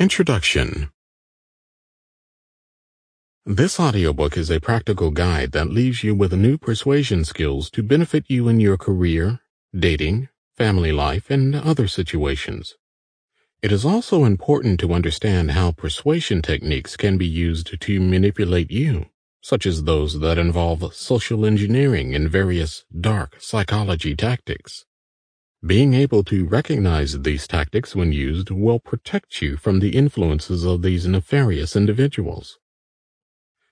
Introduction This audiobook is a practical guide that leaves you with new persuasion skills to benefit you in your career, dating, family life, and other situations. It is also important to understand how persuasion techniques can be used to manipulate you, such as those that involve social engineering and various dark psychology tactics. Being able to recognize these tactics when used will protect you from the influences of these nefarious individuals.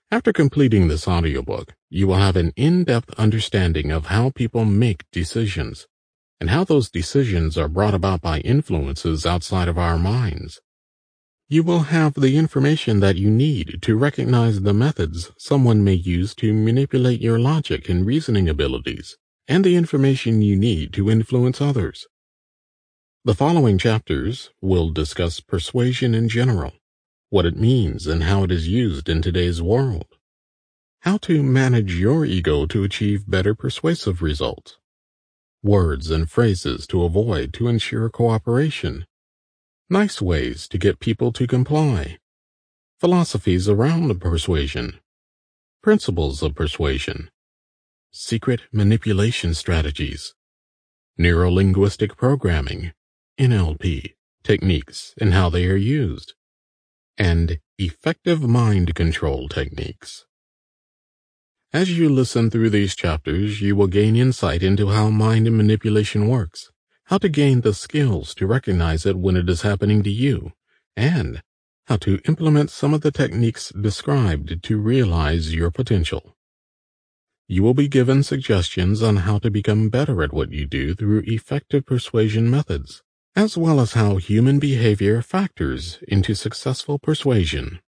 After completing this audiobook, you will have an in-depth understanding of how people make decisions and how those decisions are brought about by influences outside of our minds. You will have the information that you need to recognize the methods someone may use to manipulate your logic and reasoning abilities and the information you need to influence others. The following chapters will discuss persuasion in general, what it means and how it is used in today's world, how to manage your ego to achieve better persuasive results, words and phrases to avoid to ensure cooperation, nice ways to get people to comply, philosophies around persuasion, principles of persuasion, secret manipulation strategies, neurolinguistic programming, NLP, techniques and how they are used, and effective mind control techniques. As you listen through these chapters, you will gain insight into how mind manipulation works, how to gain the skills to recognize it when it is happening to you, and how to implement some of the techniques described to realize your potential. You will be given suggestions on how to become better at what you do through effective persuasion methods, as well as how human behavior factors into successful persuasion.